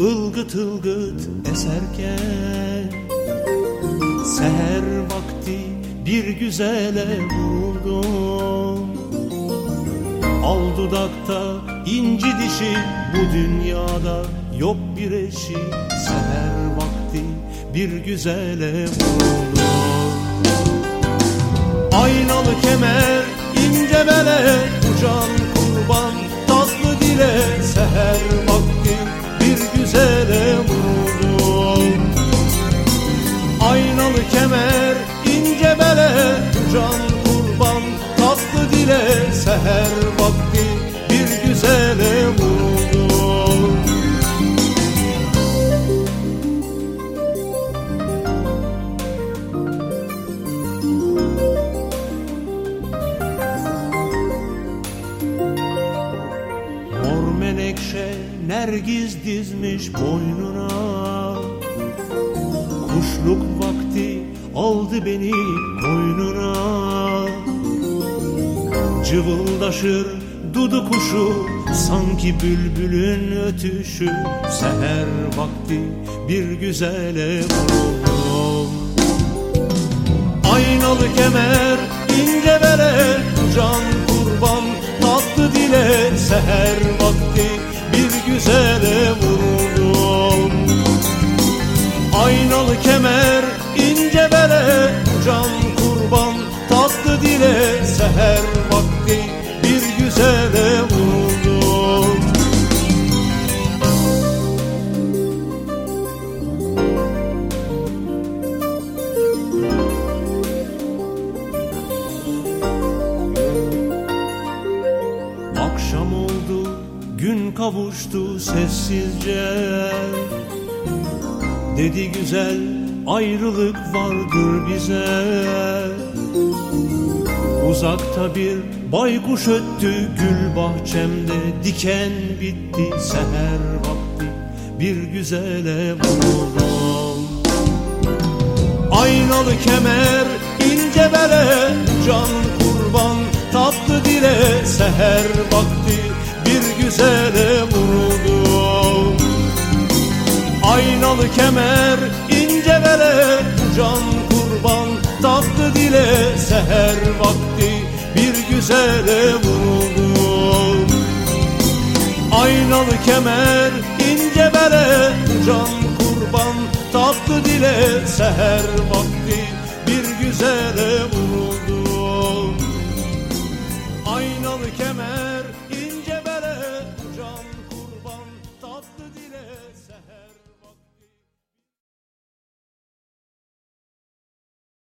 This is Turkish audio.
ılgıt ılgıt eserken Seher vakti bir güzele vurdum. Al dudakta inci dişi bu dünyada yok bir eşi. Seher vakti bir güzele vurdum. Aynalı kemer can kurban tatlı dile seher vakti bir güzele vurdum Mor menekşe nergiz dizmiş boynuna. Kuşluk vakti aldı beni koynuna Cıvıldaşır dudu kuşu Sanki bülbülün ötüşü. Seher vakti bir güzele vurdum Aynalı kemer ince bele Can kurban tatlı dile. Seher vakti bir güzele vurdum Aynalı kemer ince bele Can kurban tatlı dile Seher vakti bir güzele vurdum Akşam oldu, gün kavuştu sessizce Dedi güzel, ayrılık vardır bize. Uzakta bir baykuş öttü gül bahçemde. Diken bitti seher vakti. Bir güzele vurdum. Aynalı kemer ince bele can Aynalı kemer ince bele can kurban tatlı dile seher vakti bir güzele vurdum Aynalı kemer ince bele can kurban tatlı dile seher vakti